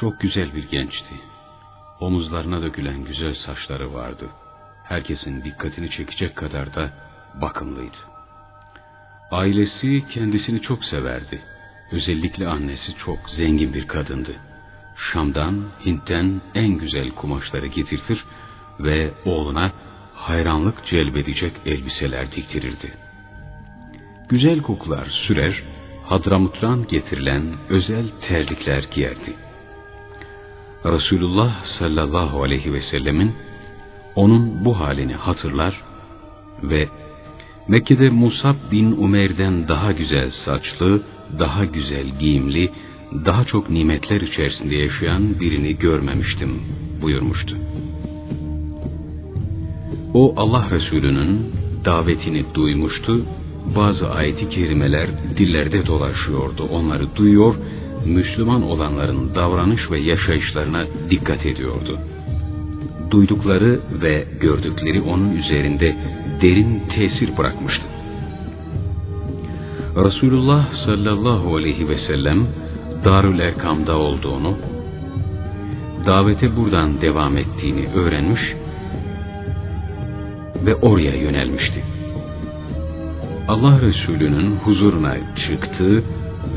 Çok güzel bir gençti. Omuzlarına dökülen güzel saçları vardı. Herkesin dikkatini çekecek kadar da bakımlıydı. Ailesi kendisini çok severdi. Özellikle annesi çok zengin bir kadındı. Şam'dan, Hint'ten en güzel kumaşları getirtir ve oğluna hayranlık celbedecek elbiseler diktirirdi. Güzel kokular sürer, Hadramut'tan getirilen özel terlikler giyerdi. Resulullah sallallahu aleyhi ve sellemin onun bu halini hatırlar ve Mekke'de Musab bin Umer'den daha güzel saçlı, daha güzel giyimli, daha çok nimetler içerisinde yaşayan birini görmemiştim buyurmuştu. O Allah Resulü'nün davetini duymuştu, bazı ayeti kerimeler dillerde dolaşıyordu. Onları duyuyor, Müslüman olanların davranış ve yaşayışlarına dikkat ediyordu. Duydukları ve gördükleri onun üzerinde derin tesir bırakmıştı. Resulullah sallallahu aleyhi ve sellem Darül Erkam'da olduğunu, davete buradan devam ettiğini öğrenmiş ve oraya yönelmişti. Allah Resulü'nün huzuruna çıktı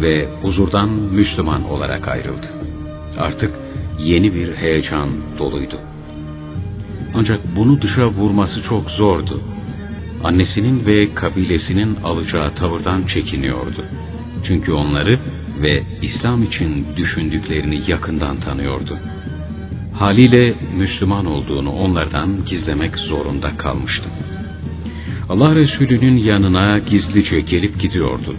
ve huzurdan Müslüman olarak ayrıldı. Artık yeni bir heyecan doluydu. Ancak bunu dışa vurması çok zordu. Annesinin ve kabilesinin alacağı tavırdan çekiniyordu. Çünkü onları ve İslam için düşündüklerini yakından tanıyordu. Haliyle Müslüman olduğunu onlardan gizlemek zorunda kalmıştı. Allah Resulü'nün yanına gizlice gelip gidiyordu.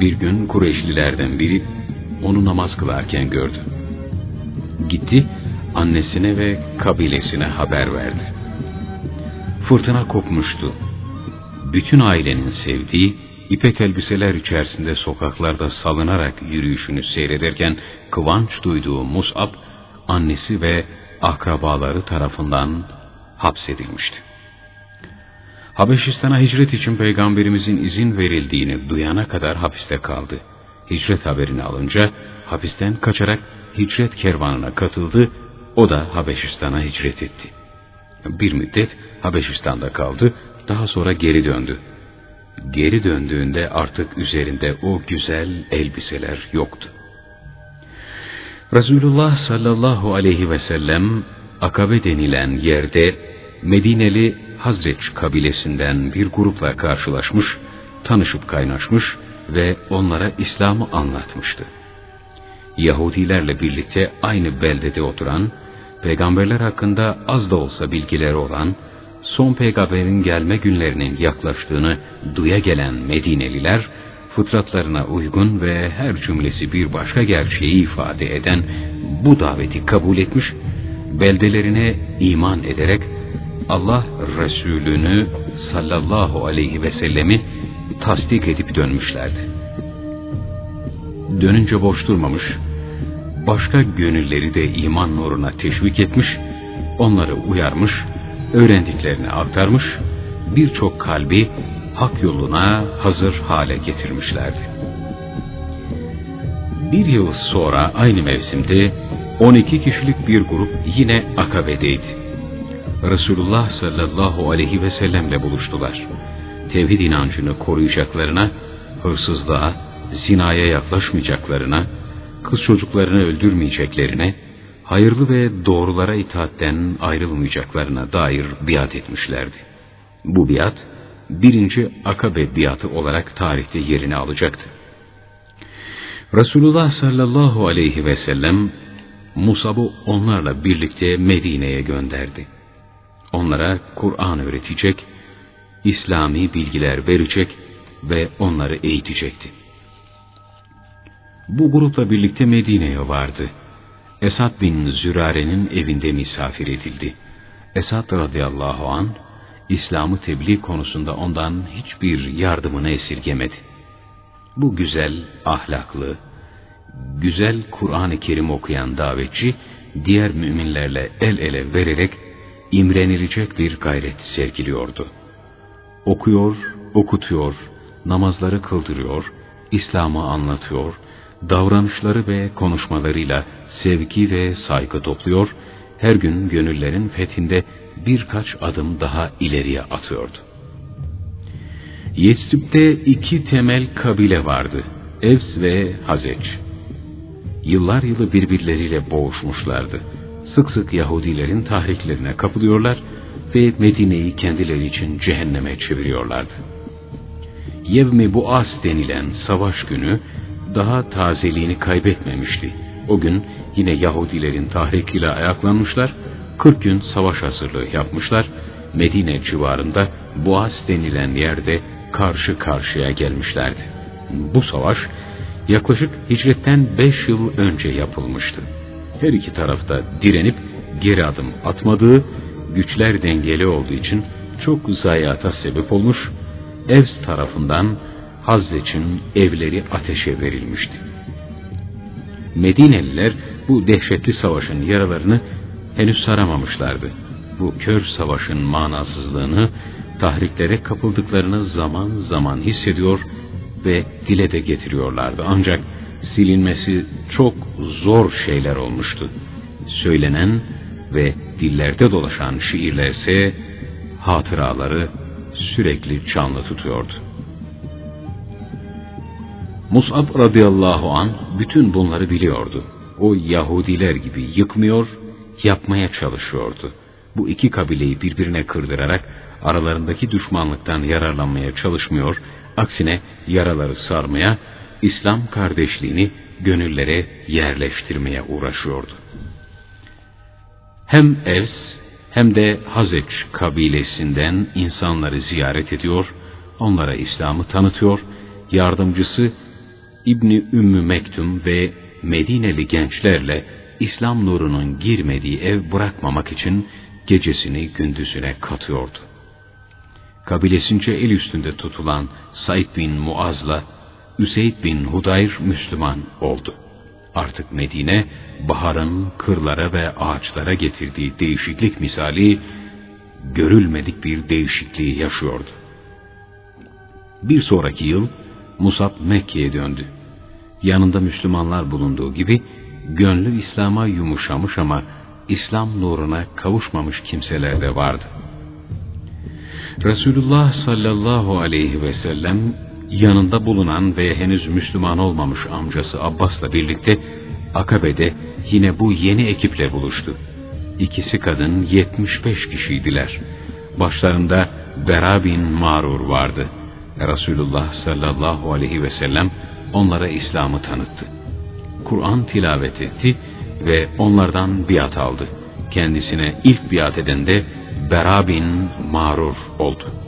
Bir gün Kureyşlilerden biri onu namaz kılarken gördü. Gitti, annesine ve kabilesine haber verdi. Fırtına kopmuştu. Bütün ailenin sevdiği, ipek elbiseler içerisinde sokaklarda salınarak yürüyüşünü seyrederken kıvanç duyduğu Mus'ab, annesi ve akrabaları tarafından hapsedilmişti. Habeşistan'a hicret için peygamberimizin izin verildiğini duyana kadar hapiste kaldı. Hicret haberini alınca hapisten kaçarak hicret kervanına katıldı, o da Habeşistan'a hicret etti. Bir müddet Habeşistan'da kaldı, daha sonra geri döndü. Geri döndüğünde artık üzerinde o güzel elbiseler yoktu. Resulullah sallallahu aleyhi ve sellem Akabe denilen yerde Medineli Hazreç kabilesinden bir grupla karşılaşmış, tanışıp kaynaşmış ve onlara İslam'ı anlatmıştı. Yahudilerle birlikte aynı beldede oturan, peygamberler hakkında az da olsa bilgileri olan, son peygamberin gelme günlerinin yaklaştığını duya gelen Medineliler, fıtratlarına uygun ve her cümlesi bir başka gerçeği ifade eden bu daveti kabul etmiş, beldelerine iman ederek Allah Resulü'nü sallallahu aleyhi ve sellemi tasdik edip dönmüşlerdi. Dönünce boş durmamış, başka gönülleri de iman nuruna teşvik etmiş, onları uyarmış, öğrendiklerini aktarmış, birçok kalbi hak yoluna hazır hale getirmişlerdi. Bir yıl sonra aynı mevsimde 12 kişilik bir grup yine Akabe'deydi. Resulullah sallallahu aleyhi ve sellemle buluştular. Tevhid inancını koruyacaklarına, hırsızlığa, zinaya yaklaşmayacaklarına, kız çocuklarını öldürmeyeceklerine, hayırlı ve doğrulara itaatten ayrılmayacaklarına dair biat etmişlerdi. Bu biat, birinci akabe biatı olarak tarihte yerini alacaktı. Resulullah sallallahu aleyhi ve sellem Musab'ı onlarla birlikte Medine'ye gönderdi. Onlara Kur'an öğretecek, İslami bilgiler verecek ve onları eğitecekti. Bu grupla birlikte Medine'ye vardı. Esad bin Zürare'nin evinde misafir edildi. Esad radıyallahu an İslam'ı tebliğ konusunda ondan hiçbir yardımını esirgemedi. Bu güzel, ahlaklı, güzel Kur'an-ı Kerim okuyan davetçi, diğer müminlerle el ele vererek imrenilecek bir gayret sergiliyordu. Okuyor, okutuyor, namazları kıldırıyor, İslam'ı anlatıyor, davranışları ve konuşmalarıyla sevgi ve saygı topluyor, her gün gönüllerin fethinde birkaç adım daha ileriye atıyordu. Yesrib'de iki temel kabile vardı, Evs ve Hazeç. Yıllar yılı birbirleriyle boğuşmuşlardı. Sık sık Yahudilerin tahriklerine kapılıyorlar ve Medine'yi kendileri için cehenneme çeviriyorlardı. Yevmi Buas denilen savaş günü daha tazeliğini kaybetmemişti. O gün yine Yahudilerin tahrikiyle ayaklanmışlar, 40 gün savaş hazırlığı yapmışlar, Medine civarında Boğaz denilen yerde karşı karşıya gelmişlerdi. Bu savaş yaklaşık hicretten 5 yıl önce yapılmıştı. Her iki tarafta direnip geri adım atmadığı, güçler dengeli olduğu için çok zayiata sebep olmuş, Evs tarafından Hazreç'in evleri ateşe verilmişti. Medineliler bu dehşetli savaşın yaralarını henüz saramamışlardı. Bu kör savaşın manasızlığını, tahriklere kapıldıklarını zaman zaman hissediyor ve dile de getiriyorlardı. Ancak silinmesi çok zor şeyler olmuştu. Söylenen ve dillerde dolaşan şiirlerse hatıraları sürekli canlı tutuyordu. Mus'ab radıyallahu an bütün bunları biliyordu. O Yahudiler gibi yıkmıyor, yapmaya çalışıyordu. Bu iki kabileyi birbirine kırdırarak aralarındaki düşmanlıktan yararlanmaya çalışmıyor, aksine yaraları sarmaya, İslam kardeşliğini gönüllere yerleştirmeye uğraşıyordu. Hem Evs hem de Hazeç kabilesinden insanları ziyaret ediyor, onlara İslam'ı tanıtıyor, yardımcısı İbni Ümmü Mektum ve Medineli gençlerle İslam nurunun girmediği ev bırakmamak için gecesini gündüzüne katıyordu. Kabilesince el üstünde tutulan Said bin Muaz'la Üseyd bin Hudayr Müslüman oldu. Artık Medine, baharın kırlara ve ağaçlara getirdiği değişiklik misali, görülmedik bir değişikliği yaşıyordu. Bir sonraki yıl, Musab Mekke'ye döndü. Yanında Müslümanlar bulunduğu gibi, gönlü İslam'a yumuşamış ama İslam nuruna kavuşmamış kimseler de vardı. Resulullah sallallahu aleyhi ve sellem yanında bulunan ve henüz Müslüman olmamış amcası Abbas'la birlikte Akabe'de yine bu yeni ekiple buluştu. İkisi kadın 75 kişiydiler. Başlarında Bera bin Marur vardı. Resulullah sallallahu aleyhi ve sellem onlara İslam'ı tanıttı. Kur'an tilavet etti ve onlardan biat aldı. Kendisine ilk biat eden de Bera bin Marur oldu.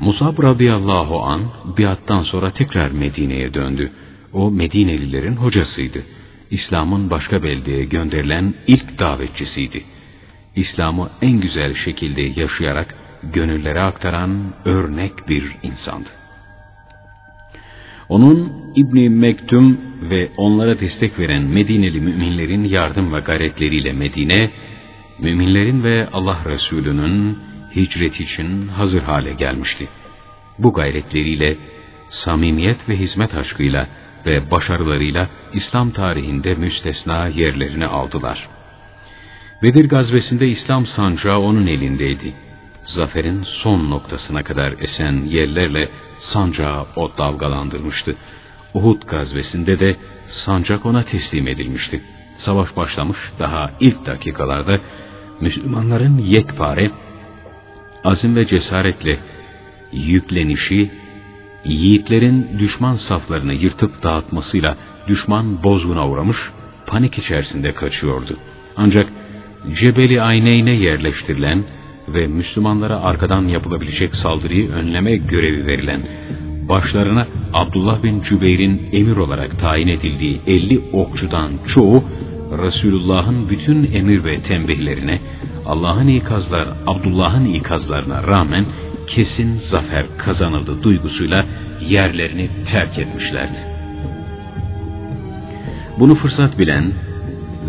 Musab radıyallahu an biattan sonra tekrar Medine'ye döndü. O Medinelilerin hocasıydı. İslam'ın başka beldeye gönderilen ilk davetçisiydi. İslam'ı en güzel şekilde yaşayarak gönüllere aktaran örnek bir insandı. Onun İbni Mektum ve onlara destek veren Medineli müminlerin yardım ve gayretleriyle Medine, müminlerin ve Allah Resulü'nün hicret için hazır hale gelmişti. Bu gayretleriyle, samimiyet ve hizmet aşkıyla ve başarılarıyla İslam tarihinde müstesna yerlerini aldılar. Bedir gazvesinde İslam sancağı onun elindeydi. Zaferin son noktasına kadar esen yerlerle sancağı o dalgalandırmıştı. Uhud gazvesinde de sancak ona teslim edilmişti. Savaş başlamış daha ilk dakikalarda Müslümanların yekpare, azim ve cesaretle yüklenişi, yiğitlerin düşman saflarını yırtıp dağıtmasıyla düşman bozguna uğramış, panik içerisinde kaçıyordu. Ancak Cebeli Ayneyne yerleştirilen ve Müslümanlara arkadan yapılabilecek saldırıyı önleme görevi verilen, başlarına Abdullah bin Cübeyr'in emir olarak tayin edildiği 50 okçudan çoğu, Resulullah'ın bütün emir ve tembihlerine, Allah'ın ikazlar, Abdullah'ın ikazlarına rağmen kesin zafer kazanıldı duygusuyla yerlerini terk etmişlerdi. Bunu fırsat bilen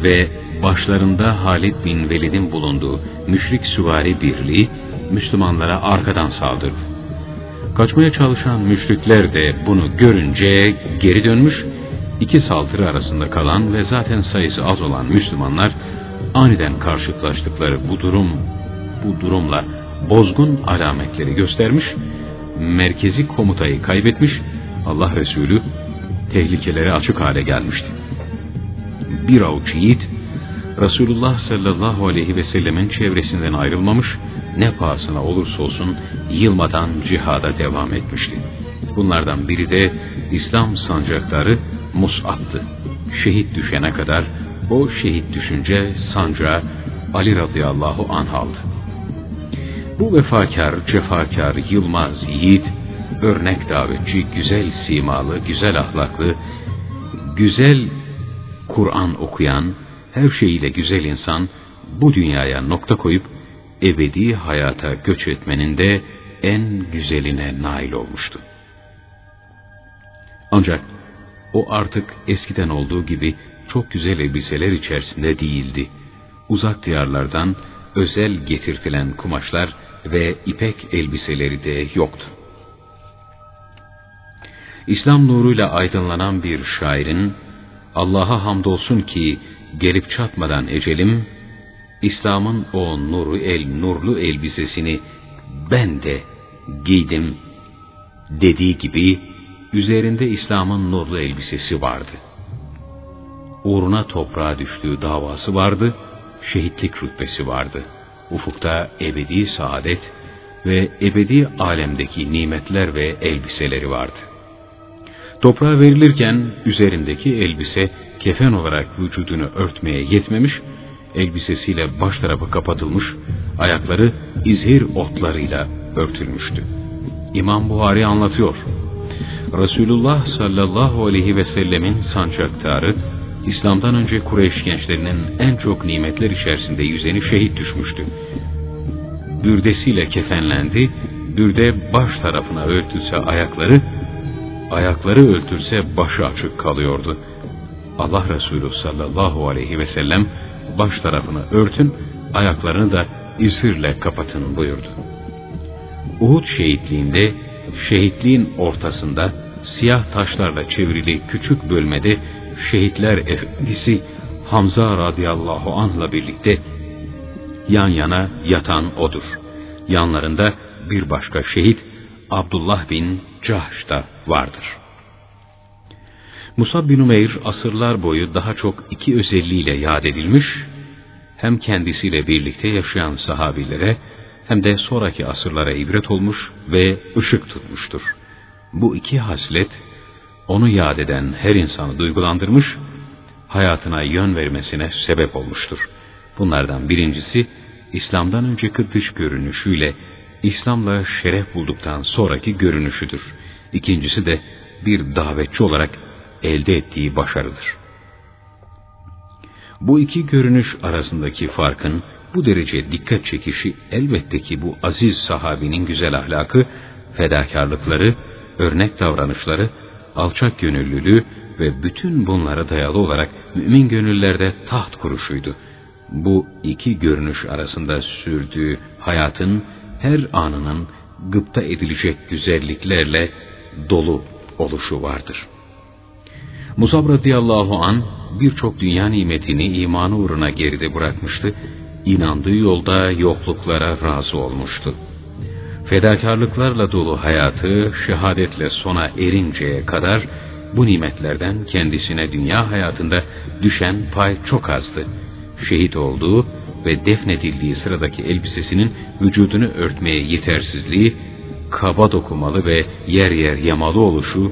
ve başlarında Halid bin Velid'in bulunduğu müşrik süvari birliği Müslümanlara arkadan saldırdı. Kaçmaya çalışan müşrikler de bunu görünce geri dönmüş, iki saldırı arasında kalan ve zaten sayısı az olan Müslümanlar aniden karşılaştıkları bu durum bu durumla bozgun alametleri göstermiş, merkezi komutayı kaybetmiş, Allah Resulü tehlikeleri açık hale gelmişti. Bir avuç yiğit Resulullah sallallahu aleyhi ve sellemin çevresinden ayrılmamış, ne pahasına olursa olsun yılmadan cihada devam etmişti. Bunlardan biri de İslam sancakları Mus'ab'tı. Şehit düşene kadar o şehit düşünce sancağı Ali radıyallahu anh aldı. Bu vefakar, cefakar, yılmaz, yiğit, örnek davetçi, güzel simalı, güzel ahlaklı, güzel Kur'an okuyan, her şeyiyle güzel insan bu dünyaya nokta koyup ebedi hayata göç etmenin de en güzeline nail olmuştu. Ancak o artık eskiden olduğu gibi çok güzel elbiseler içerisinde değildi. Uzak diyarlardan özel getirtilen kumaşlar ve ipek elbiseleri de yoktu. İslam nuruyla aydınlanan bir şairin Allah'a hamdolsun ki gelip çatmadan ecelim, İslam'ın o nuru el nurlu elbisesini ben de giydim dediği gibi üzerinde İslam'ın nurlu elbisesi vardı. Uğruna toprağa düştüğü davası vardı, şehitlik rütbesi vardı. Ufukta ebedi saadet ve ebedi alemdeki nimetler ve elbiseleri vardı. Toprağa verilirken üzerindeki elbise kefen olarak vücudunu örtmeye yetmemiş, elbisesiyle baş tarafı kapatılmış, ayakları izhir otlarıyla örtülmüştü. İmam Buhari anlatıyor. Resulullah sallallahu aleyhi ve sellemin sancaktarı, İslam'dan önce Kureyş gençlerinin en çok nimetler içerisinde yüzeni şehit düşmüştü. Bürdesiyle kefenlendi, bürde baş tarafına örtülse ayakları, ayakları örtülse başı açık kalıyordu. Allah Resulü sallallahu aleyhi ve sellem baş tarafını örtün, ayaklarını da isirle kapatın buyurdu. Uhud şehitliğinde, şehitliğin ortasında siyah taşlarla çevrili küçük bölmede şehitler efendisi Hamza radıyallahu anh'la birlikte yan yana yatan odur. Yanlarında bir başka şehit Abdullah bin Cahş da vardır.'' Musab bin Umeyr asırlar boyu daha çok iki özelliğiyle yad edilmiş, hem kendisiyle birlikte yaşayan sahabilere hem de sonraki asırlara ibret olmuş ve ışık tutmuştur. Bu iki haslet onu yad eden her insanı duygulandırmış, hayatına yön vermesine sebep olmuştur. Bunlardan birincisi İslam'dan önceki dış görünüşüyle İslam'la şeref bulduktan sonraki görünüşüdür. İkincisi de bir davetçi olarak elde ettiği başarıdır. Bu iki görünüş arasındaki farkın bu derece dikkat çekişi elbette ki bu aziz sahabinin güzel ahlakı, fedakarlıkları, örnek davranışları, alçak gönüllülüğü ve bütün bunlara dayalı olarak mümin gönüllerde taht kuruşuydu. Bu iki görünüş arasında sürdüğü hayatın her anının gıpta edilecek güzelliklerle dolu oluşu vardır.'' Musab radıyallahu an birçok dünya nimetini imanı uğruna geride bırakmıştı. İnandığı yolda yokluklara razı olmuştu. Fedakarlıklarla dolu hayatı şehadetle sona erinceye kadar bu nimetlerden kendisine dünya hayatında düşen pay çok azdı. Şehit olduğu ve defnedildiği sıradaki elbisesinin vücudunu örtmeye yetersizliği, kaba dokumalı ve yer yer yamalı oluşu,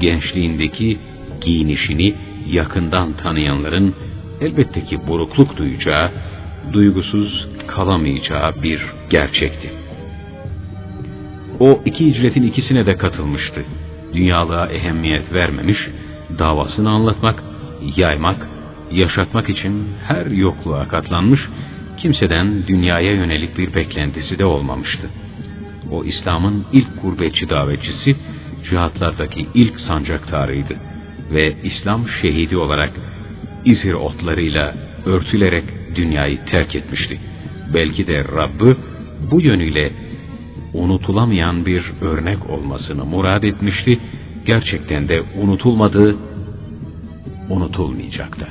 gençliğindeki giyinişini yakından tanıyanların elbette ki burukluk duyacağı, duygusuz kalamayacağı bir gerçekti. O iki icretin ikisine de katılmıştı. Dünyalığa ehemmiyet vermemiş, davasını anlatmak, yaymak, yaşatmak için her yokluğa katlanmış, kimseden dünyaya yönelik bir beklentisi de olmamıştı. O İslam'ın ilk gurbetçi davetçisi, cihatlardaki ilk sancaktarıydı ve İslam şehidi olarak İzhir otlarıyla örtülerek dünyayı terk etmişti. Belki de Rabb'ı bu yönüyle unutulamayan bir örnek olmasını murad etmişti. Gerçekten de unutulmadı unutulmayacaktı.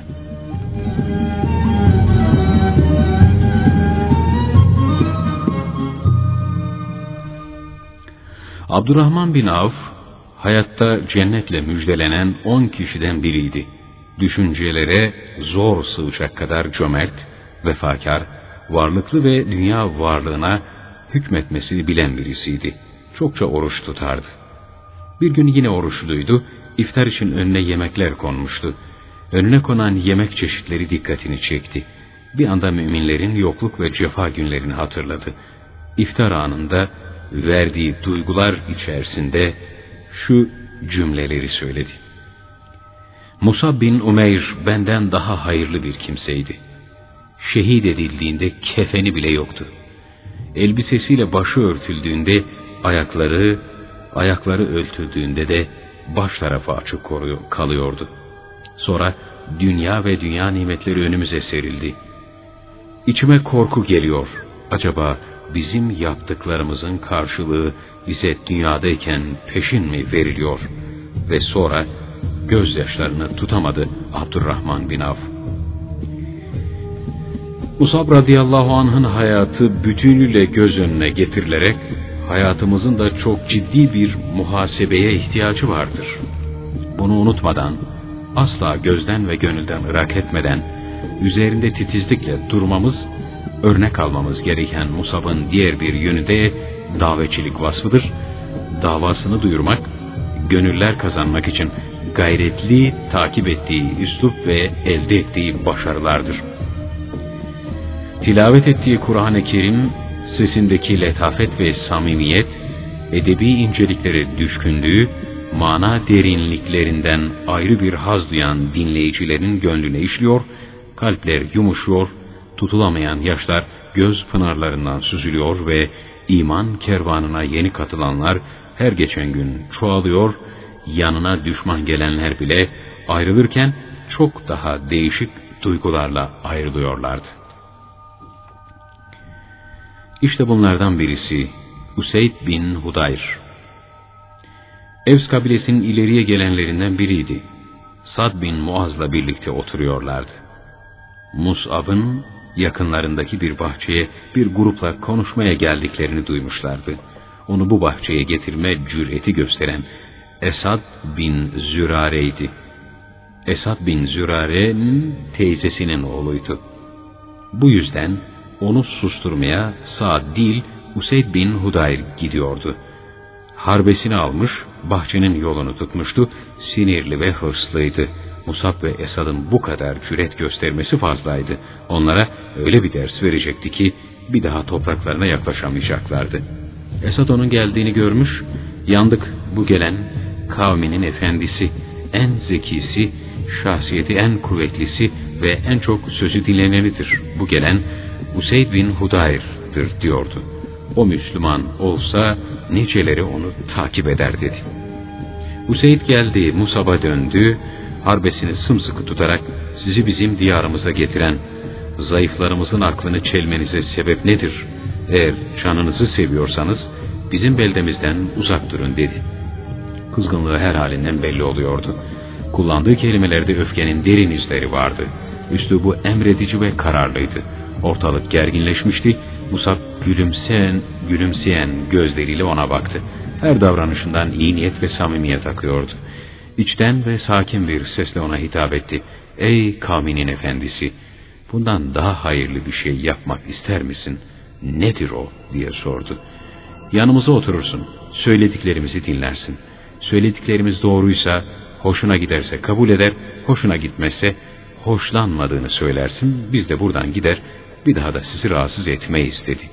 Abdurrahman bin Avf, hayatta cennetle müjdelenen on kişiden biriydi. Düşüncelere zor sığacak kadar cömert, vefakar, varlıklı ve dünya varlığına hükmetmesini bilen birisiydi. Çokça oruç tutardı. Bir gün yine oruçluydu, iftar için önüne yemekler konmuştu. Önüne konan yemek çeşitleri dikkatini çekti. Bir anda müminlerin yokluk ve cefa günlerini hatırladı. İftar anında verdiği duygular içerisinde şu cümleleri söyledi. Musa bin Umeyr benden daha hayırlı bir kimseydi. Şehit edildiğinde kefeni bile yoktu. Elbisesiyle başı örtüldüğünde ayakları, ayakları örtüldüğünde de baş tarafı açık koruyor, kalıyordu. Sonra dünya ve dünya nimetleri önümüze serildi. İçime korku geliyor. Acaba bizim yaptıklarımızın karşılığı bize dünyadayken peşin mi veriliyor? Ve sonra gözyaşlarını tutamadı Abdurrahman bin Avf. Musab radıyallahu anh'ın hayatı bütünüyle göz önüne getirilerek hayatımızın da çok ciddi bir muhasebeye ihtiyacı vardır. Bunu unutmadan, asla gözden ve gönülden ırak etmeden, üzerinde titizlikle durmamız, örnek almamız gereken Musab'ın diğer bir yönü de davetçilik vasfıdır. Davasını duyurmak, gönüller kazanmak için gayretli takip ettiği üslup ve elde ettiği başarılardır. Tilavet ettiği Kur'an-ı Kerim, sesindeki letafet ve samimiyet, edebi inceliklere düşkünlüğü, mana derinliklerinden ayrı bir haz duyan dinleyicilerin gönlüne işliyor, kalpler yumuşuyor, tutulamayan yaşlar göz pınarlarından süzülüyor ve iman kervanına yeni katılanlar her geçen gün çoğalıyor, yanına düşman gelenler bile ayrılırken çok daha değişik duygularla ayrılıyorlardı. İşte bunlardan birisi Useyd bin Hudayr. Evs kabilesinin ileriye gelenlerinden biriydi. Sad bin Muaz'la birlikte oturuyorlardı. Mus'ab'ın yakınlarındaki bir bahçeye bir grupla konuşmaya geldiklerini duymuşlardı. Onu bu bahçeye getirme cüreti gösteren Esad bin Zürare'ydi. Esad bin Zürare'nin teyzesinin oğluydu. Bu yüzden onu susturmaya Saad değil Useyd bin Hudayr gidiyordu. Harbesini almış, bahçenin yolunu tutmuştu, sinirli ve hırslıydı. Musab ve Esad'ın bu kadar cüret göstermesi fazlaydı. Onlara öyle bir ders verecekti ki bir daha topraklarına yaklaşamayacaklardı. Esad onun geldiğini görmüş, yandık bu gelen kavminin efendisi, en zekisi, şahsiyeti en kuvvetlisi ve en çok sözü dinlenenidir. Bu gelen Useyd bin Hudayr'dır diyordu. O Müslüman olsa niceleri onu takip eder dedi. Useyd geldi, Musab'a döndü, harbesini sımsıkı tutarak sizi bizim diyarımıza getiren, zayıflarımızın aklını çelmenize sebep nedir? Eğer canınızı seviyorsanız bizim beldemizden uzak durun dedi. Kızgınlığı her halinden belli oluyordu. Kullandığı kelimelerde öfkenin derin izleri vardı. Üslubu emredici ve kararlıydı. Ortalık gerginleşmişti. Musab gülümseyen, gülümseyen gözleriyle ona baktı. Her davranışından iyi niyet ve samimiyet akıyordu. İçten ve sakin bir sesle ona hitap etti. Ey kavminin efendisi! Bundan daha hayırlı bir şey yapmak ister misin? Nedir o? diye sordu. Yanımıza oturursun. Söylediklerimizi dinlersin. Söylediklerimiz doğruysa, hoşuna giderse kabul eder, hoşuna gitmezse hoşlanmadığını söylersin. Biz de buradan gider, bir daha da sizi rahatsız etmeyiz dedi.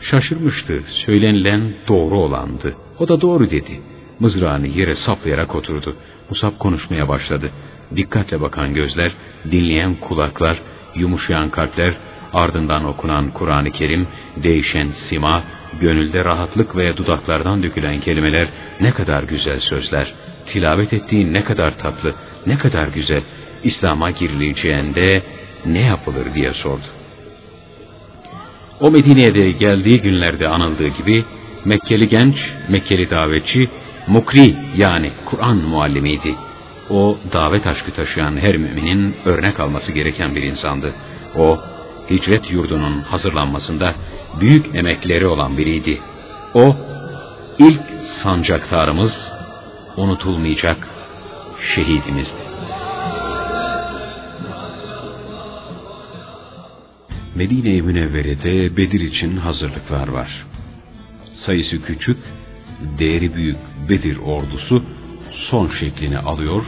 Şaşırmıştı, söylenilen doğru olandı. O da doğru dedi. Mızrağını yere saplayarak oturdu. Musab konuşmaya başladı. Dikkatle bakan gözler, dinleyen kulaklar, yumuşayan kalpler, ardından okunan Kur'an-ı Kerim, değişen sima, gönülde rahatlık ve dudaklardan dökülen kelimeler ne kadar güzel sözler. Tilavet ettiğin ne kadar tatlı, ne kadar güzel. İslam'a girileceğinde ne yapılır diye sordu. O Medine'ye geldiği günlerde anıldığı gibi Mekkeli genç, Mekkeli davetçi, Mukri yani Kur'an muallimiydi. O davet aşkı taşıyan her müminin örnek alması gereken bir insandı. O hicret yurdunun hazırlanmasında büyük emekleri olan biriydi. O ilk sancaktarımız, unutulmayacak şehidimizdi. Medine-i Münevvere'de Bedir için hazırlıklar var. Sayısı küçük, değeri büyük Bedir ordusu son şeklini alıyor,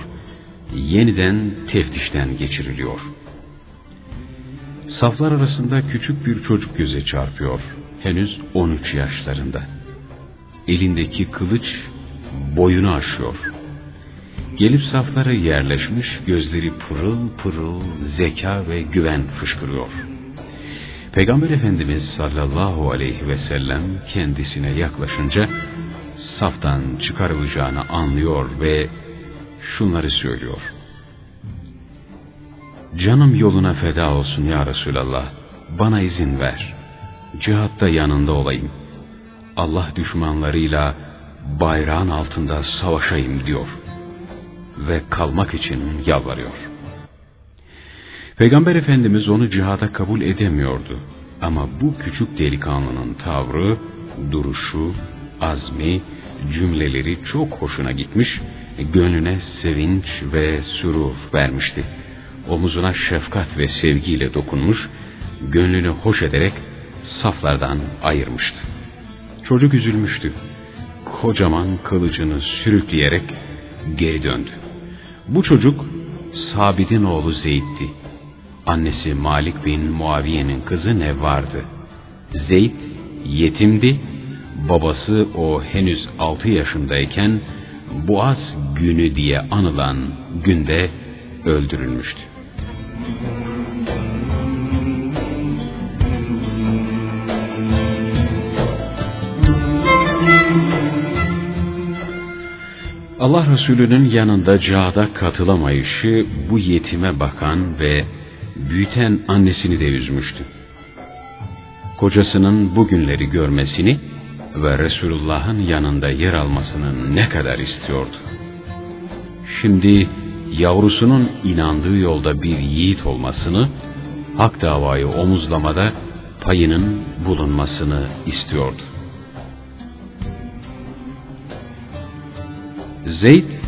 yeniden teftişten geçiriliyor. Saflar arasında küçük bir çocuk göze çarpıyor, henüz 13 yaşlarında. Elindeki kılıç boyunu aşıyor. Gelip saflara yerleşmiş, gözleri pırıl pırıl zeka ve güven fışkırıyor. Peygamber Efendimiz sallallahu aleyhi ve sellem kendisine yaklaşınca saftan çıkarılacağını anlıyor ve şunları söylüyor. Canım yoluna feda olsun ya Resulallah. Bana izin ver. Cihatta yanında olayım. Allah düşmanlarıyla bayrağın altında savaşayım diyor. Ve kalmak için yalvarıyor. Peygamber Efendimiz onu cihada kabul edemiyordu. Ama bu küçük delikanlının tavrı, duruşu, azmi, cümleleri çok hoşuna gitmiş, gönlüne sevinç ve sürur vermişti. Omuzuna şefkat ve sevgiyle dokunmuş, gönlünü hoş ederek saflardan ayırmıştı. Çocuk üzülmüştü. Kocaman kılıcını sürükleyerek geri döndü. Bu çocuk Sabit'in oğlu Zeyd'di. Annesi Malik bin Muaviye'nin kızı Nevvar'dı. Zeyd yetimdi babası o henüz altı yaşındayken Boğaz günü diye anılan günde öldürülmüştü. Allah Resulü'nün yanında cihada katılamayışı bu yetime bakan ve büyüten annesini de üzmüştü. Kocasının bu günleri görmesini ve Resulullah'ın yanında yer almasını ne kadar istiyordu. Şimdi yavrusunun inandığı yolda bir yiğit olmasını, hak davayı omuzlamada payının bulunmasını istiyordu. Zeyd,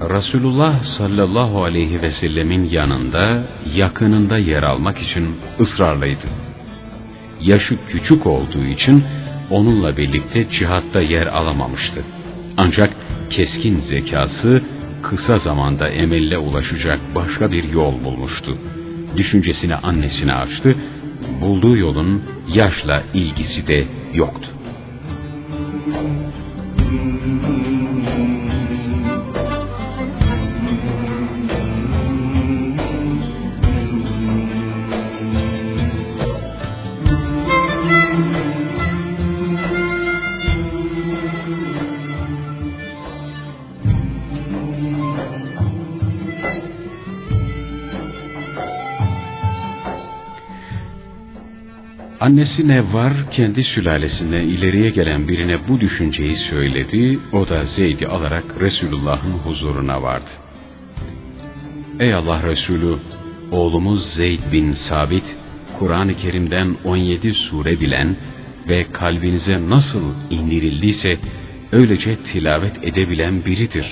Resulullah sallallahu aleyhi ve sellemin yanında, yakınında yer almak için ısrarlıydı. Yaşı küçük olduğu için, onunla birlikte cihatta yer alamamıştı. Ancak keskin zekası kısa zamanda emelle ulaşacak başka bir yol bulmuştu. Düşüncesini annesine açtı, bulduğu yolun yaşla ilgisi de yoktu. Annesi Nevvar kendi sülalesinden ileriye gelen birine bu düşünceyi söyledi. O da Zeyd'i alarak Resulullah'ın huzuruna vardı. Ey Allah Resulü, oğlumuz Zeyd bin Sabit, Kur'an-ı Kerim'den 17 sure bilen ve kalbinize nasıl indirildiyse öylece tilavet edebilen biridir.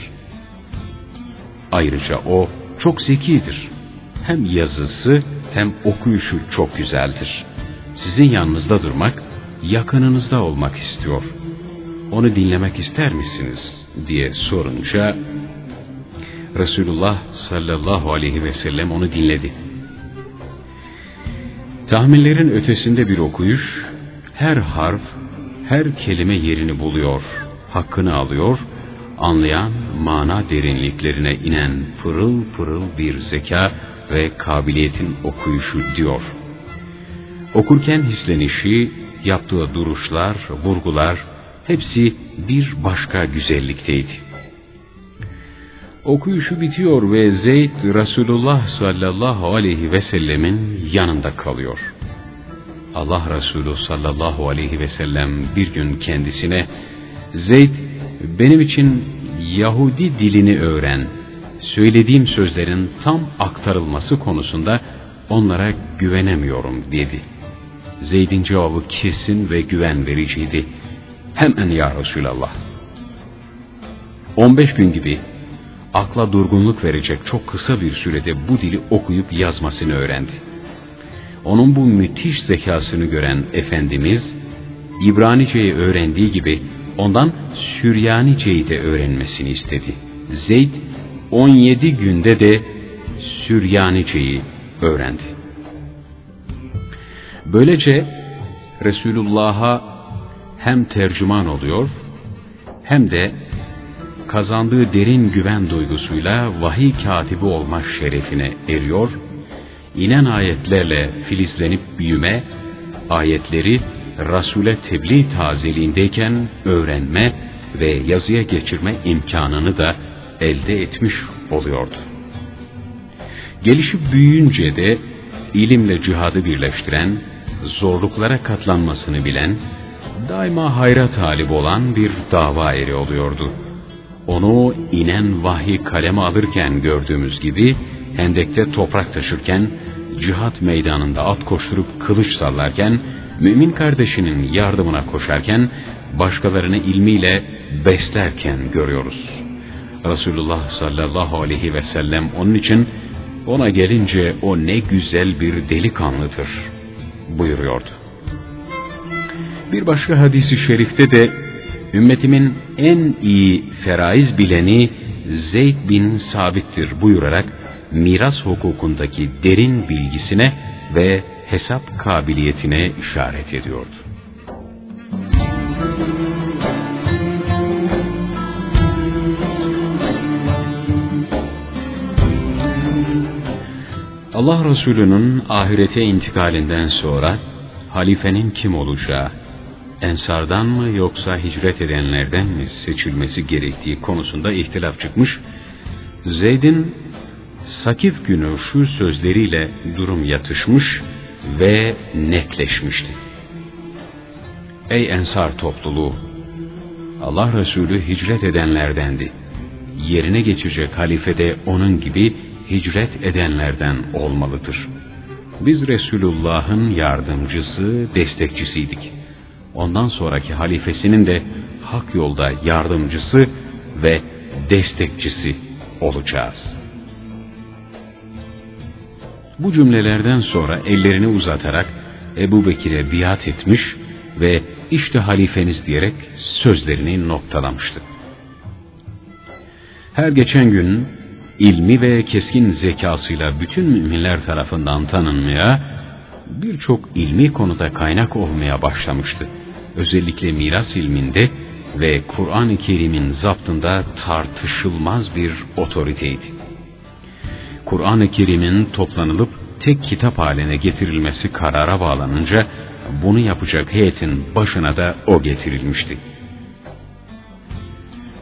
Ayrıca o çok zekidir. Hem yazısı hem okuyuşu çok güzeldir.'' Sizin yanınızda durmak, yakınınızda olmak istiyor. Onu dinlemek ister misiniz? diye sorunca Resulullah sallallahu aleyhi ve sellem onu dinledi. Tahminlerin ötesinde bir okuyuş, her harf, her kelime yerini buluyor, hakkını alıyor, anlayan mana derinliklerine inen pırıl pırıl bir zeka ve kabiliyetin okuyuşu diyor.'' Okurken hislenişi, yaptığı duruşlar, vurgular hepsi bir başka güzellikteydi. Okuyuşu bitiyor ve Zeyd Resulullah sallallahu aleyhi ve sellemin yanında kalıyor. Allah Resulü sallallahu aleyhi ve sellem bir gün kendisine Zeyd benim için Yahudi dilini öğren, söylediğim sözlerin tam aktarılması konusunda onlara güvenemiyorum dedi. Zeyd'in cevabı kesin ve güven vericiydi. Hemen ya Resulallah. 15 gün gibi akla durgunluk verecek çok kısa bir sürede bu dili okuyup yazmasını öğrendi. Onun bu müthiş zekasını gören Efendimiz, İbranice'yi öğrendiği gibi ondan Süryanice'yi de öğrenmesini istedi. Zeyd 17 günde de Süryanice'yi öğrendi. Böylece Resulullah'a hem tercüman oluyor hem de kazandığı derin güven duygusuyla vahiy katibi olma şerefine eriyor, inen ayetlerle filizlenip büyüme, ayetleri Rasule tebliğ tazeliğindeyken öğrenme ve yazıya geçirme imkanını da elde etmiş oluyordu. Gelişip büyüyünce de ilimle cihadı birleştiren, zorluklara katlanmasını bilen, daima hayra talip olan bir dava eri oluyordu. Onu inen vahiy kaleme alırken gördüğümüz gibi, hendekte toprak taşırken, cihat meydanında at koşturup kılıç sallarken, mümin kardeşinin yardımına koşarken, başkalarını ilmiyle beslerken görüyoruz. Resulullah sallallahu aleyhi ve sellem onun için ona gelince o ne güzel bir delikanlıdır buyuruyordu. Bir başka hadisi şerifte de ümmetimin en iyi feraiz bileni Zeyd bin Sabit'tir buyurarak miras hukukundaki derin bilgisine ve hesap kabiliyetine işaret ediyordu. Allah Resulü'nün ahirete intikalinden sonra halifenin kim olacağı, ensardan mı yoksa hicret edenlerden mi seçilmesi gerektiği konusunda ihtilaf çıkmış, Zeyd'in Sakif günü şu sözleriyle durum yatışmış ve netleşmişti. Ey ensar topluluğu! Allah Resulü hicret edenlerdendi. Yerine geçecek halife de onun gibi hicret edenlerden olmalıdır. Biz Resulullah'ın yardımcısı, destekçisiydik. Ondan sonraki halifesinin de hak yolda yardımcısı ve destekçisi olacağız.'' Bu cümlelerden sonra ellerini uzatarak Ebu Bekir'e biat etmiş ve işte halifeniz diyerek sözlerini noktalamıştı. Her geçen gün ilmi ve keskin zekasıyla bütün müminler tarafından tanınmaya, birçok ilmi konuda kaynak olmaya başlamıştı. Özellikle miras ilminde ve Kur'an-ı Kerim'in zaptında tartışılmaz bir otoriteydi. Kur'an-ı Kerim'in toplanılıp tek kitap haline getirilmesi karara bağlanınca bunu yapacak heyetin başına da o getirilmişti.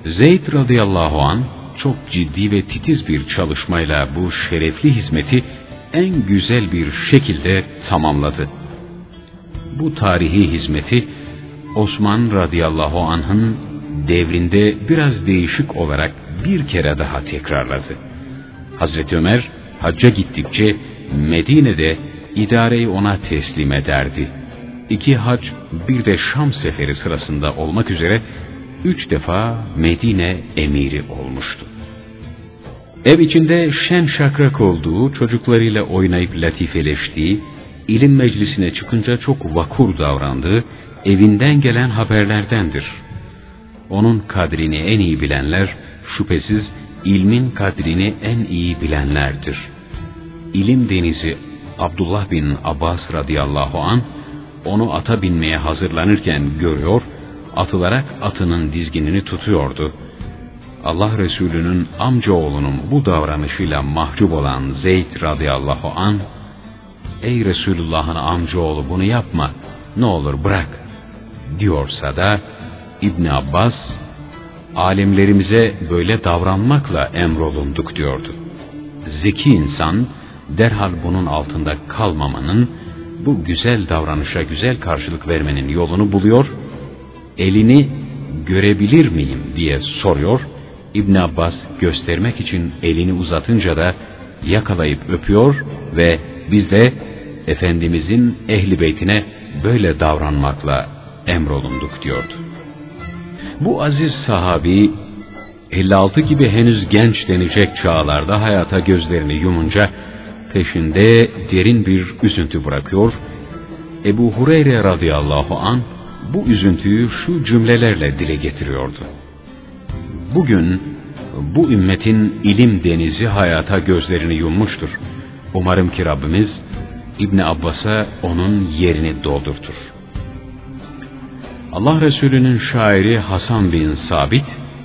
Zeyd radıyallahu an çok ciddi ve titiz bir çalışmayla bu şerefli hizmeti en güzel bir şekilde tamamladı. Bu tarihi hizmeti Osman radıyallahu anh'ın devrinde biraz değişik olarak bir kere daha tekrarladı. Hazreti Ömer hacca gittikçe Medine'de idareyi ona teslim ederdi. İki hac bir de Şam seferi sırasında olmak üzere üç defa Medine emiri olmuştu. Ev içinde şen şakrak olduğu, çocuklarıyla oynayıp latifeleştiği, ilim meclisine çıkınca çok vakur davrandığı, evinden gelen haberlerdendir. Onun kadrini en iyi bilenler, şüphesiz ilmin kadrini en iyi bilenlerdir. İlim denizi Abdullah bin Abbas radıyallahu an onu ata binmeye hazırlanırken görüyor, atılarak atının dizginini tutuyordu. Allah Resulü'nün amcaoğlunun bu davranışıyla mahcup olan Zeyd radıyallahu an, Ey Resulullah'ın amcaoğlu bunu yapma, ne olur bırak, diyorsa da İbn Abbas, alemlerimize böyle davranmakla emrolunduk diyordu. Zeki insan derhal bunun altında kalmamanın, bu güzel davranışa güzel karşılık vermenin yolunu buluyor, elini görebilir miyim diye soruyor, İbn Abbas göstermek için elini uzatınca da yakalayıp öpüyor ve biz de Efendimizin ehli beytine böyle davranmakla emrolunduk diyordu. Bu aziz sahabi 56 gibi henüz genç denecek çağlarda hayata gözlerini yumunca peşinde derin bir üzüntü bırakıyor. Ebu Hureyre radıyallahu an bu üzüntüyü şu cümlelerle dile getiriyordu. Bugün bu ümmetin ilim denizi hayata gözlerini yummuştur. Umarım ki Rabbimiz İbni Abbas'a onun yerini doldurtur. Allah Resulü'nün şairi Hasan bin Sabit,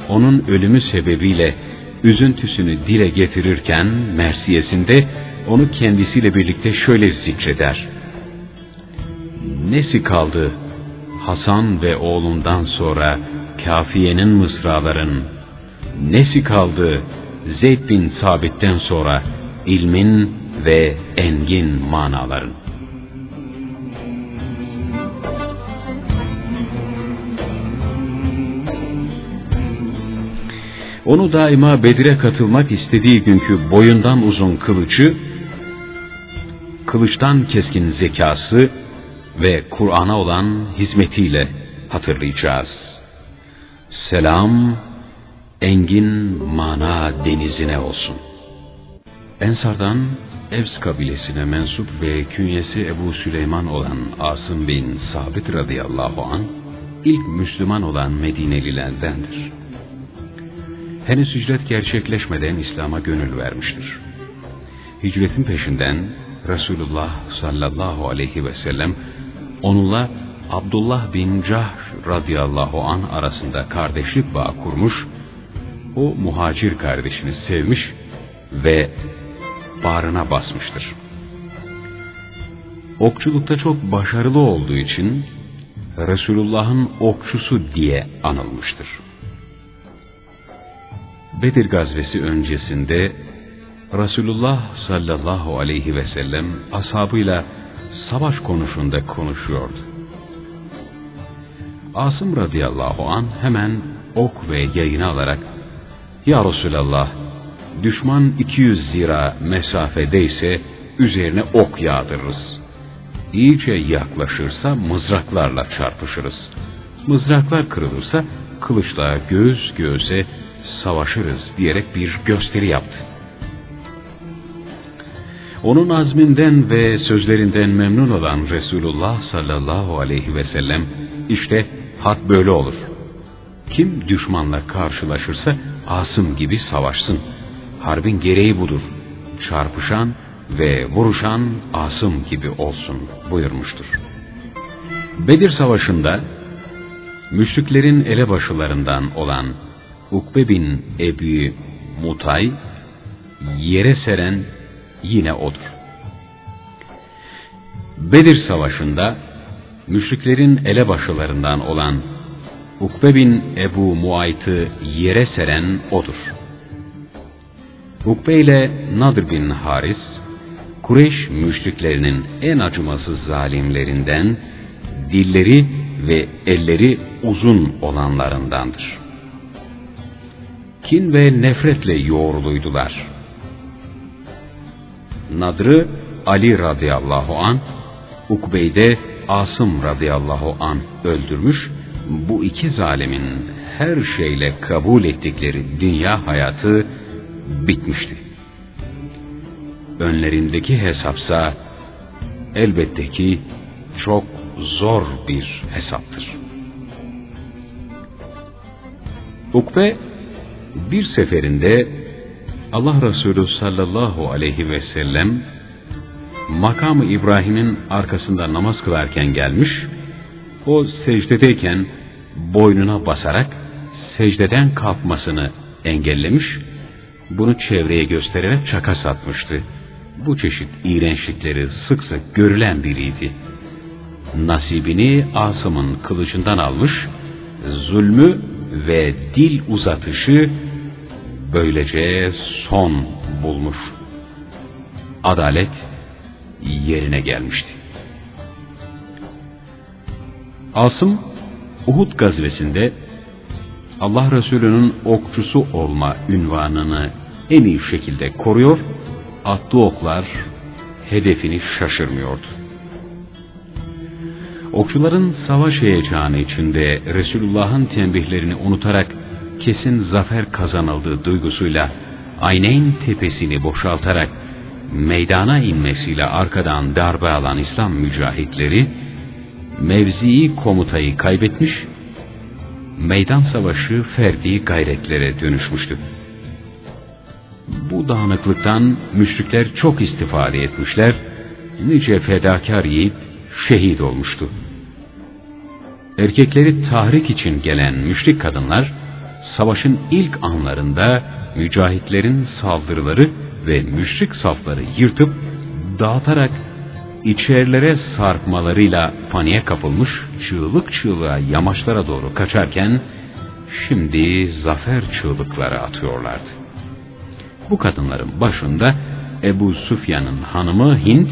onun ölümü sebebiyle üzüntüsünü dile getirirken Mersiyesinde onu kendisiyle birlikte şöyle zikreder. Nesi kaldı Hasan ve oğlundan sonra kafiyenin mısraların, nesi kaldı Zeyd bin Sabit'ten sonra ilmin ve engin manaların. Onu daima Bedir'e katılmak istediği günkü boyundan uzun kılıcı, kılıçtan keskin zekası ve Kur'an'a olan hizmetiyle hatırlayacağız. Selam, engin mana denizine olsun. Ensardan Evs kabilesine mensup ve künyesi Ebu Süleyman olan Asım bin Sabit radıyallahu an ilk Müslüman olan Medinelilerdendir. Henüz hicret gerçekleşmeden İslam'a gönül vermiştir. Hicretin peşinden Resulullah sallallahu aleyhi ve sellem onunla Abdullah bin Cahş radıyallahu an arasında kardeşlik bağ kurmuş, o muhacir kardeşini sevmiş ve bağrına basmıştır. Okçulukta çok başarılı olduğu için Resulullah'ın okçusu diye anılmıştır. Bedir gazvesi öncesinde Resulullah sallallahu aleyhi ve sellem ashabıyla savaş konusunda konuşuyordu. Asım radıyallahu an hemen ok ve yayını alarak Ya Resulallah düşman 200 zira mesafedeyse üzerine ok yağdırırız. İyice yaklaşırsa mızraklarla çarpışırız. Mızraklar kırılırsa kılıçla göğüs göğüse savaşırız diyerek bir gösteri yaptı. Onun azminden ve sözlerinden memnun olan Resulullah sallallahu aleyhi ve sellem işte hat böyle olur. Kim düşmanla karşılaşırsa Asım gibi savaşsın. Harbin gereği budur. Çarpışan ve vuruşan Asım gibi olsun buyurmuştur. Bedir Savaşı'nda müşriklerin elebaşılarından olan Ukbe bin Ebi Mutay yere seren yine odur. Bedir Savaşı'nda müşriklerin elebaşılarından olan Ukbe bin Ebu Muayt'ı yere seren odur. Ukbe ile Nadir bin Haris, Kureyş müşriklerinin en acımasız zalimlerinden, dilleri ve elleri uzun olanlarındandır. Kin ve nefretle yoğruluydular. Nadr'ı Ali radıyallahu an, Ukbe'yi de Asım radıyallahu an öldürmüş, bu iki zalimin her şeyle kabul ettikleri dünya hayatı bitmişti. Önlerindeki hesapsa elbette ki çok zor bir hesaptır. Ukbe bir seferinde Allah Resulü sallallahu aleyhi ve sellem makamı İbrahim'in arkasında namaz kılarken gelmiş, o secdedeyken boynuna basarak secdeden kalkmasını engellemiş, bunu çevreye göstererek çaka satmıştı. Bu çeşit iğrençlikleri sık sık görülen biriydi. Nasibini Asım'ın kılıcından almış, zulmü ve dil uzatışı böylece son bulmuş. Adalet yerine gelmişti. Asım Uhud gazvesinde Allah Resulü'nün okçusu olma ünvanını en iyi şekilde koruyor, attığı oklar hedefini şaşırmıyordu. Okçuların savaş heyecanı içinde Resulullah'ın tembihlerini unutarak kesin zafer kazanıldığı duygusuyla Ayneyn tepesini boşaltarak meydana inmesiyle arkadan darbe alan İslam mücahitleri mevzii komutayı kaybetmiş, meydan savaşı ferdi gayretlere dönüşmüştü. Bu dağınıklıktan müşrikler çok istifade etmişler, nice fedakar yiğit şehit olmuştu. Erkekleri tahrik için gelen müşrik kadınlar, savaşın ilk anlarında mücahitlerin saldırıları ve müşrik safları yırtıp dağıtarak içerilere sarkmalarıyla paniğe kapılmış çığlık çığlığa yamaçlara doğru kaçarken şimdi zafer çığlıkları atıyorlardı. Bu kadınların başında Ebu Sufyan'ın hanımı Hint,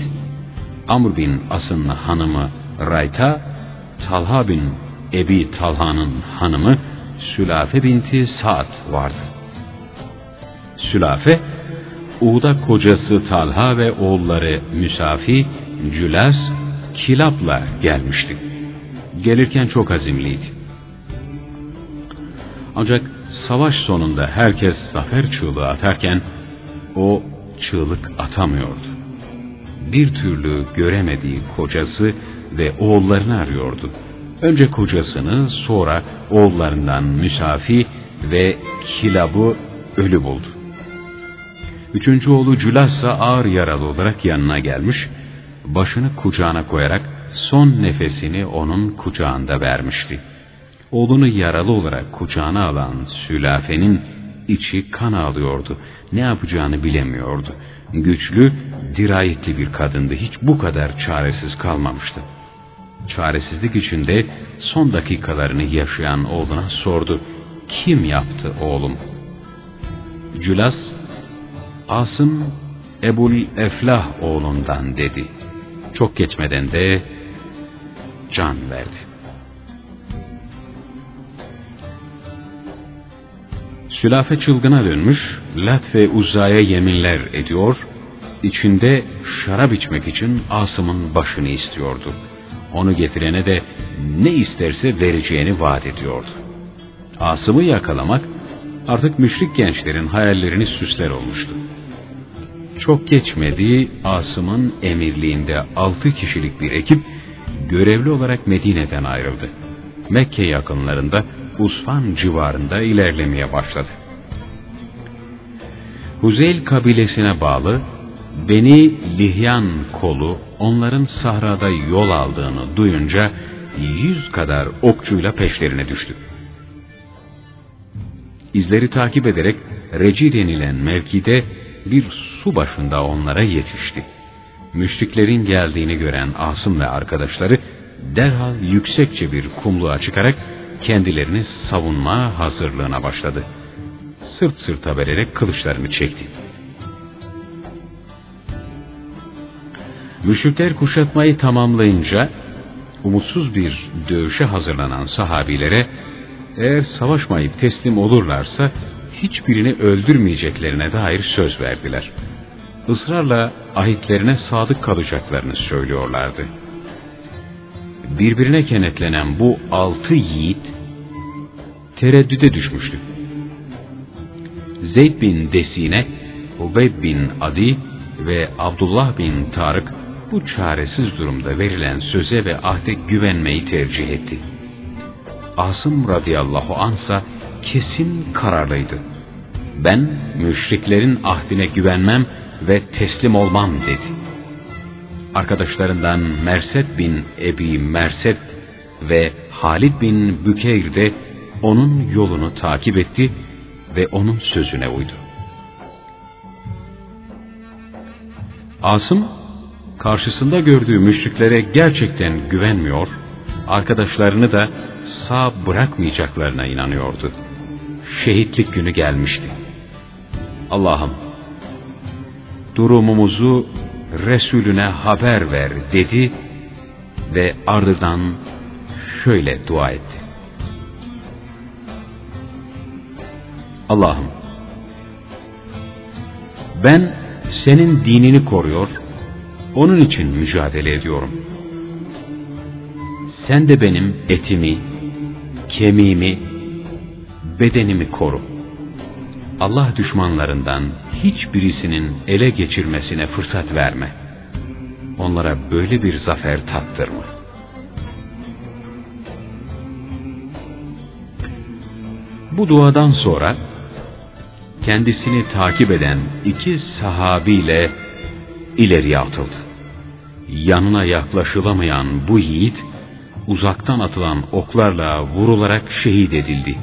Amr bin As'ın hanımı Rayta, Talha bin Ebi Talha'nın hanımı Sülafe binti Sa'd vardı. Sülafe, Uğda kocası Talha ve oğulları Müsafi, Cülas, Kilap'la gelmişti. Gelirken çok azimliydi. Ancak savaş sonunda herkes zafer çığlığı atarken o çığlık atamıyordu. Bir türlü göremediği kocası ve oğullarını arıyordu. Önce kocasını sonra oğullarından Müsafi ve Kilab'ı ölü buldu. Üçüncü oğlu Cülassa ağır yaralı olarak yanına gelmiş, başını kucağına koyarak son nefesini onun kucağında vermişti. Oğlunu yaralı olarak kucağına alan Sülafe'nin içi kan ağlıyordu. Ne yapacağını bilemiyordu. Güçlü, dirayetli bir kadındı. Hiç bu kadar çaresiz kalmamıştı. Çaresizlik içinde son dakikalarını yaşayan oğluna sordu. Kim yaptı oğlum? Cülas, Asım Ebul Eflah oğlundan dedi. Çok geçmeden de can verdi. Sülafe çılgına dönmüş, Lat ve Uza'ya yeminler ediyor, içinde şarap içmek için Asım'ın başını istiyordu. Onu getirene de ne isterse vereceğini vaat ediyordu. Asım'ı yakalamak artık müşrik gençlerin hayallerini süsler olmuştu. Çok geçmedi Asım'ın emirliğinde altı kişilik bir ekip görevli olarak Medine'den ayrıldı. Mekke yakınlarında Usfan civarında ilerlemeye başladı. Huzeyl kabilesine bağlı Beni Lihyan kolu onların sahrada yol aldığını duyunca yüz kadar okçuyla peşlerine düştü. İzleri takip ederek Reci denilen mevkide bir su başında onlara yetişti. Müşriklerin geldiğini gören Asım ve arkadaşları derhal yüksekçe bir kumluğa çıkarak kendilerini savunma hazırlığına başladı. Sırt sırta vererek kılıçlarını çekti. Müşrikler kuşatmayı tamamlayınca umutsuz bir dövüşe hazırlanan sahabilere eğer savaşmayıp teslim olurlarsa hiçbirini öldürmeyeceklerine dair söz verdiler. Israrla ahitlerine sadık kalacaklarını söylüyorlardı. Birbirine kenetlenen bu altı yiğit tereddüde düşmüştü. Zeyd bin Desine, Ubeyb bin Adi ve Abdullah bin Tarık bu çaresiz durumda verilen söze ve ahde güvenmeyi tercih etti. Asım radıyallahu ansa kesin kararlıydı. Ben müşriklerin ahdine güvenmem ve teslim olmam dedi. Arkadaşlarından Merset bin Ebi Merset ve Halid bin Bükeyr de onun yolunu takip etti ve onun sözüne uydu. Asım, karşısında gördüğü müşriklere gerçekten güvenmiyor, arkadaşlarını da sağ bırakmayacaklarına inanıyordu. Şehitlik günü gelmişti. Allah'ım, durumumuzu Resulüne haber ver dedi ve ardından şöyle dua etti. Allah'ım ben senin dinini koruyor, onun için mücadele ediyorum. Sen de benim etimi, kemiğimi, bedenimi koru. Allah düşmanlarından hiçbirisinin ele geçirmesine fırsat verme. Onlara böyle bir zafer tattırma. Bu duadan sonra kendisini takip eden iki sahabiyle ileriye atıldı. Yanına yaklaşılamayan bu yiğit uzaktan atılan oklarla vurularak şehit edildi.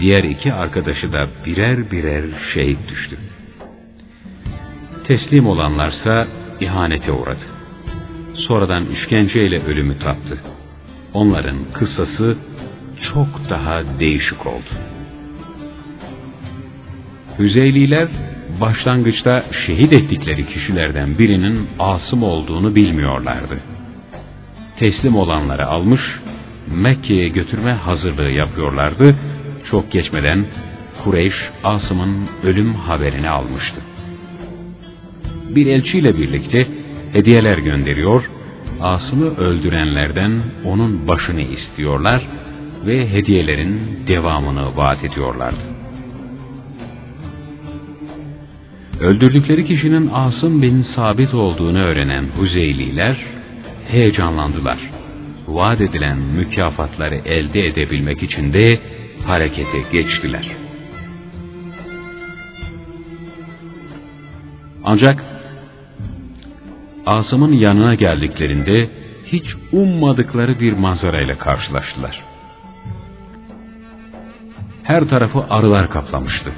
Diğer iki arkadaşı da birer birer şehit düştü. Teslim olanlarsa ihanete uğradı. Sonradan işkenceyle ölümü tattı. Onların kıssası çok daha değişik oldu. Hüzeyliler başlangıçta şehit ettikleri kişilerden birinin Asım olduğunu bilmiyorlardı. Teslim olanları almış, Mekke'ye götürme hazırlığı yapıyorlardı. Çok geçmeden Kureyş Asım'ın ölüm haberini almıştı. Bir elçiyle birlikte hediyeler gönderiyor, Asım'ı öldürenlerden onun başını istiyorlar ve hediyelerin devamını vaat ediyorlardı. Öldürdükleri kişinin Asım bin Sabit olduğunu öğrenen Huzeyliler heyecanlandılar. Vaat edilen mükafatları elde edebilmek için de harekete geçtiler. Ancak Asım'ın yanına geldiklerinde hiç ummadıkları bir manzarayla karşılaştılar. Her tarafı arılar kaplamıştı.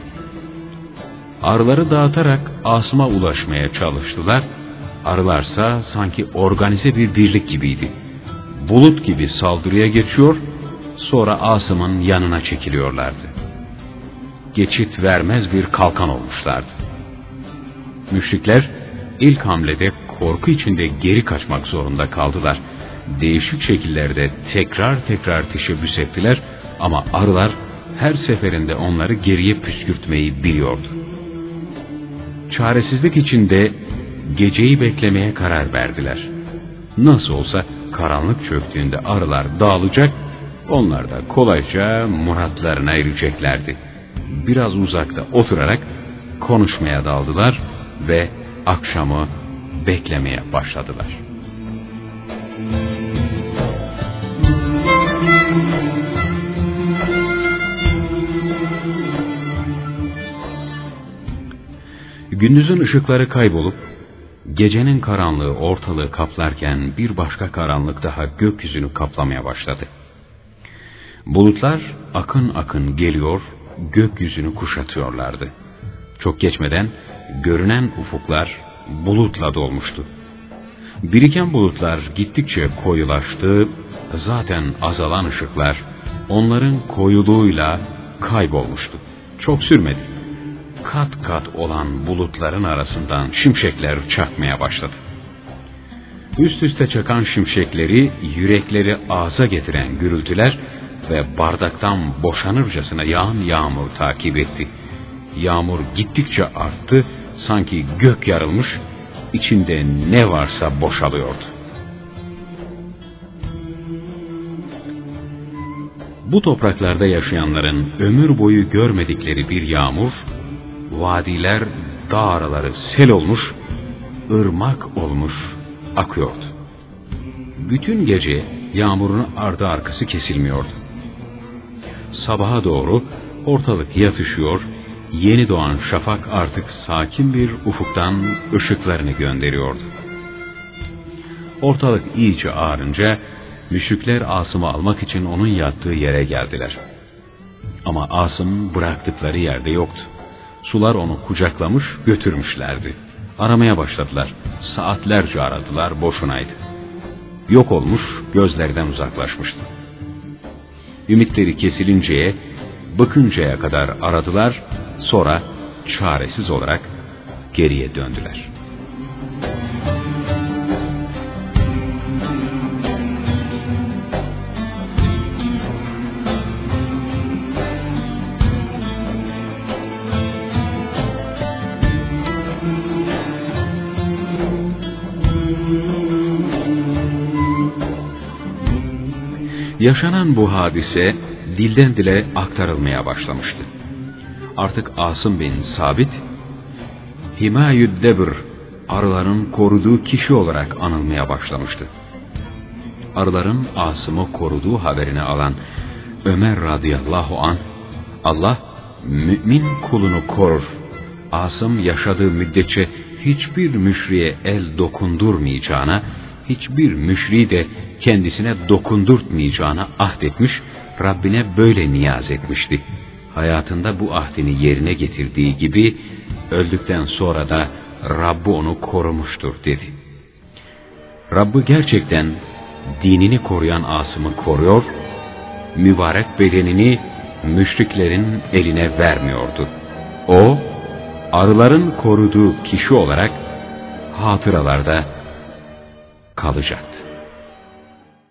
Arıları dağıtarak Asım'a ulaşmaya çalıştılar. Arılarsa sanki organize bir birlik gibiydi. Bulut gibi saldırıya geçiyor, sonra Asım'ın yanına çekiliyorlardı. Geçit vermez bir kalkan olmuşlardı. Müşrikler ilk hamlede korku içinde geri kaçmak zorunda kaldılar. Değişik şekillerde tekrar tekrar teşebbüs ettiler ama arılar her seferinde onları geriye püskürtmeyi biliyordu. Çaresizlik içinde geceyi beklemeye karar verdiler. Nasıl olsa karanlık çöktüğünde arılar dağılacak, onlar da kolayca muratlarına ereceklerdi. Biraz uzakta oturarak konuşmaya daldılar ve akşamı beklemeye başladılar. Gündüzün ışıkları kaybolup, gecenin karanlığı ortalığı kaplarken bir başka karanlık daha gökyüzünü kaplamaya başladı. Bulutlar akın akın geliyor, gökyüzünü kuşatıyorlardı. Çok geçmeden görünen ufuklar bulutla dolmuştu. Biriken bulutlar gittikçe koyulaştı, zaten azalan ışıklar onların koyuluğuyla kaybolmuştu. Çok sürmedi kat kat olan bulutların arasından şimşekler çakmaya başladı. Üst üste çakan şimşekleri, yürekleri ağza getiren gürültüler ve bardaktan boşanırcasına yağan yağmur takip etti. Yağmur gittikçe arttı, sanki gök yarılmış, içinde ne varsa boşalıyordu. Bu topraklarda yaşayanların ömür boyu görmedikleri bir yağmur, vadiler, dağ araları sel olmuş, ırmak olmuş, akıyordu. Bütün gece yağmurun ardı arkası kesilmiyordu. Sabaha doğru ortalık yatışıyor, yeni doğan şafak artık sakin bir ufuktan ışıklarını gönderiyordu. Ortalık iyice ağarınca müşrikler Asım'ı almak için onun yattığı yere geldiler. Ama Asım bıraktıkları yerde yoktu. Sular onu kucaklamış götürmüşlerdi. Aramaya başladılar. Saatlerce aradılar boşunaydı. Yok olmuş gözlerden uzaklaşmıştı. Ümitleri kesilinceye, bıkıncaya kadar aradılar, sonra çaresiz olarak geriye döndüler.'' Yaşanan bu hadise dilden dile aktarılmaya başlamıştı. Artık Asım bin Sabit, Himayüddebir, arıların koruduğu kişi olarak anılmaya başlamıştı. Arıların Asım'ı koruduğu haberini alan Ömer radıyallahu an Allah mümin kulunu korur. Asım yaşadığı müddetçe hiçbir müşriye el dokundurmayacağına, hiçbir müşri de kendisine dokundurtmayacağına ahdetmiş, Rabbine böyle niyaz etmişti. Hayatında bu ahdini yerine getirdiği gibi, öldükten sonra da Rabbi onu korumuştur dedi. Rabbı gerçekten dinini koruyan Asım'ı koruyor, mübarek bedenini müşriklerin eline vermiyordu. O, arıların koruduğu kişi olarak hatıralarda kalacak.